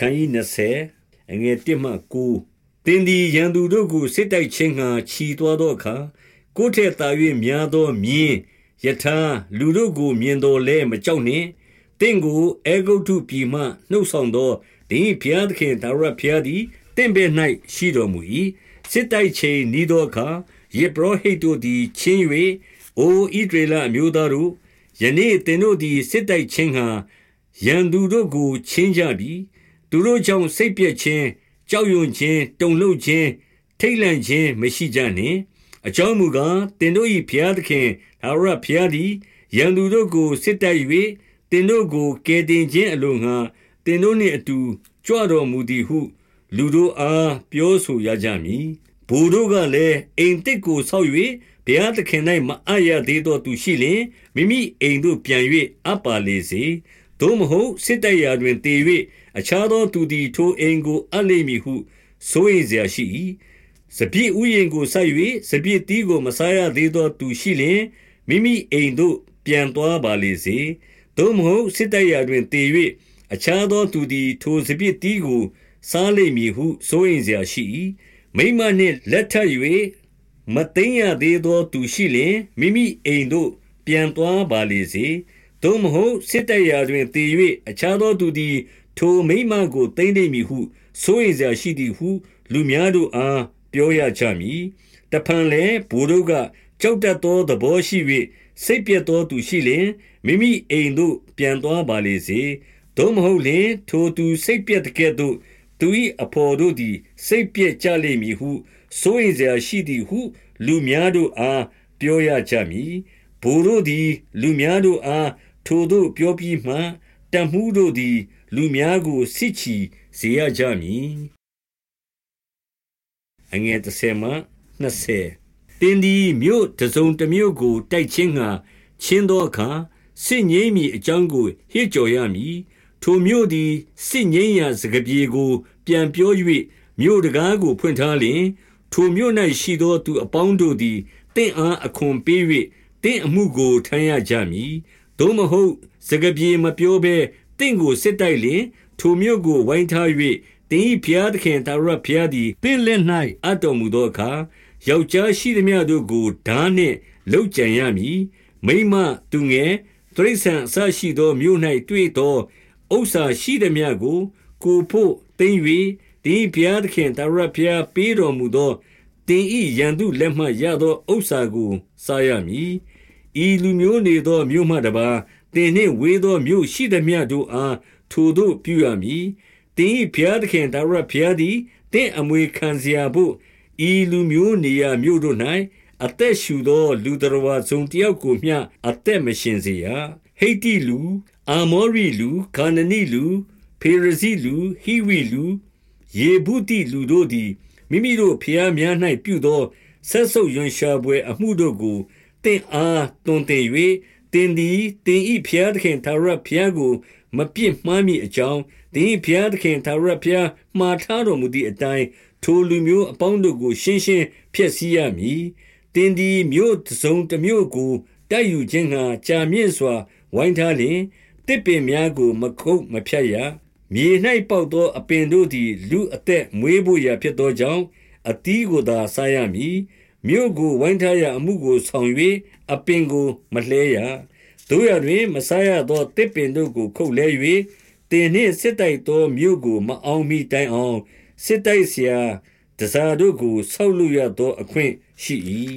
အခန်းကြီး20အငယ်1မှ9တင်းဒီရန်သူတို့ကိုစစ်တိုက်ခြင်းငှာခြီသွားသောအခါကိုယ်ထက်သာ၍များသောမြင်းယထာလူတို့ကိုမြင်တော်လဲမကြောက်နှင့်တင့်ကိုအေဂုတ်ထုပြည်မှနှုတ်ဆောင်သောဒင်းဖျားသခင်ဒါရဖျားသည်တင့်ဘဲ၌ရှိတော်မူ၏စစ်တိုက်ချိန်ဤသောအခါယေဘရဟိတ်တို့သည်ချင်း၍အိုဣဒရေလအမျိုးသားတို့ယနေ့သင်တို့သည်စစ်တိုက်ခြင်းဟံရန်သူတို့ကိုချင်းကြပြီ သူတို့ကြောင့်စိတ်ပြည့်ခြင်းကြောက်ရွံ့ခြင်းတုန်လှုပ်ခြင်းထိတ်လန့်ခြင်းမရှိကြနှင့်အကြောင်းမူကားတင်တို့၏ဘုရားသခင်သာရဘုရားသည်ရန်သူတို့ကိုစစ်တိုက်၍တင်တို့ကိုကယ်တင်ခြင်းအလိုငှာတင်တို့နှင့်အတူကြွတော်မူသည်ဟု လူတို့အားပြောဆိုရကြမည်ဘိုလ်တို့ကလည်းအိမ်တစ်ကိုဆောက်၍ဘုရားသခင်၌မအပ်ရသေးသောသူရှိလျင်မိမိအိမ်သို့ပြန်၍အပ်ပါလေစေသို့မဟုတ်စစ်တိုက်ရာတွင်တည်၍ အခြားသောသူသည် ထိုအိမ်ကို အပ်လိမ့်မည်ဟု စိုးရိမ်စရာရှိ၏။စပျစ်ဥယျာဉ်ကိုစိုက်၍စပျစ်သီးကို မစားရသေးသောသူရှိလျှင်၊မိမိအိမ်သို့ ပြန်သွားပါလေစေ။သို့မဟုတ် စစ်တိုက်ရာတွင်သေ၍အခြားသောသူသည် ထိုစပျစ်သီးကို စားလိမ့်မည်ဟု စိုးရိမ်စရာရှိ၏။မိန်းမနှင့်လက်ထပ်၍မသိမ်းရသေးသောသူရှိလျှင်၊မိမိအိမ်သို့ ပြန်သွားပါလေစေ။သို့မဟုတ် စစ်တိုက်ရာတွင်သေ၍အခြားသောသူသည် ထိုမိမကိုသိမ့်နေမည်ဟုဆိုရင်စရာရှိသည်ဟု လူများတို့အား ပြောရကြမည် တဖန်လည်းဘိုးတို့က ကြောက်တတ်သောသဘောရှိ၍စိတ်ပြတ်သောသူရှိလျင် မိမိအိမ်သို့ ပြန်သွားပါလေစေ သို့မဟုတ်လျင် ထိုသူစိတ်ပြတ်တဲ့ကဲ့သို့ သူ၏အဖော်တို့သည် စိတ်ပြည့်ကြလိမ့်မည်ဟု စိုးရင်စရာရှိသည်ဟု လူများတို့အား ပြောရကြမည်ဘိုလ်တို့သည် လူများတို့အား ထိုတို့ပြောပြီးမှတမှုတို့သည် လူများကိုစစ်ချီစေရကြမည်အငယ်30မှ20တင်းဒီမြို့တစုံတစ်မြို့ကိုတိုက်ချင်းငါချင်းသောအခါစစ်ငိမ့်မီအကြောင်းကိုဟစ်ကြော်ရမည်ထိုမြို့သည်စစ်ငိမ့်ရာစကပြေကို ပြန်ပြော၍မြို့တကားကိုဖွင့်ထားလျင် ထိုမြို့၌ရှိသောသူအပေါင်းတို့သည်တင့်အားအခွန်ပေး၍တင့်အမှုကိုထမ်းရကြမည်သို့မဟုတ်စကပြေမပြောဘဲ တင့်ကိုစစ်တိုက်လျင်ထိုမြို့ကိုဝိုင်းထား၍တင်းဤဖျားသခင်တာရဖျားသည်တင့်လက်၌အတော်မူသောအခါယောက်ျားရှိသည်များတို့ကိုဓာနှင့်လှုပ်ကြံရမည်မိမသူငယ်တရိษံအဆရှိသောမြို့၌တွေ့သောဥစ္စာရှိသည်များကို ကိုဖို့သိမ့်၍တင်းဘုရားသခင်သာရဘုရားပေးတော်မူသောတင်းဤရန်သူလက်မှရသောဥစ္စာကိုစားရမည်ဤလူမျိုးနေသောမြို့မှတပါ တင်းနှင့်ဝေသောမြို့ရှိသည်များတို့အားထိုတို့ပြုရမည်တင်းဤဘုရားသခင်သာရဘုရားသည်တင်းအမွေခံเสียဖို့ဤလူမျိုးနေရာမြို့တို့၌အသက်ရှူသောလူတော်ဝါဆုံးတယောက်ကိုမျှအသက်မရှင်စေရဟိတ်တိလူအာမောရိလူခါနနီလူဖေရဇိလူဟိဝိလူယေဗုတိလူတို့သည်မိမိတို့ဖျားများ၌ပြုသောဆက်ဆုပ်ရွံရှာပွဲအမှုတို့ကိုတင့်အားတွင်တင်၍ တင်သည်တင်ဤဖျားသခင်သာရဖျားကို မပြစ်မှားမိအကြောင်းတင်ဤဖျားသခင်သာရဖျားမှားထားတော်မူသည့်အတိုင်းထိုလူမျိုးအပေါင်းတို့ကို ရှင်းရှင်းဖျက်ဆီးရမည်တင်သည်မြို့စုံတစ်မြို့ကိုတိုက်ယူခြင်းငှာကြာမြင့်စွာ ဝိုင်းထားလျင်တစ်ပင်များကို မခုတ်မဖြတ်ရမြေ၌ပေါက်သော အပင်တို့သည် လူအသက်မွေးဖို့ရာဖြစ်သောကြောင့်အသီးကိုသာစားရမည်မြို့ကိုဝိုင်းထားရအမှုကိုဆောင်၍ အပင်ကိုမလှဲရတို့ရတွင်မစားရသောတစ်ပင်တို့ကိုခုတ်လဲ၍တင်နှင့်စစ်တိုက်သောမြို့ကိုမအောင်မီတိုင်အောင်စစ်တိုက်เสียတစားတို့ကိုဆောက်လုပ်ရသောအခွင့်ရှိ၏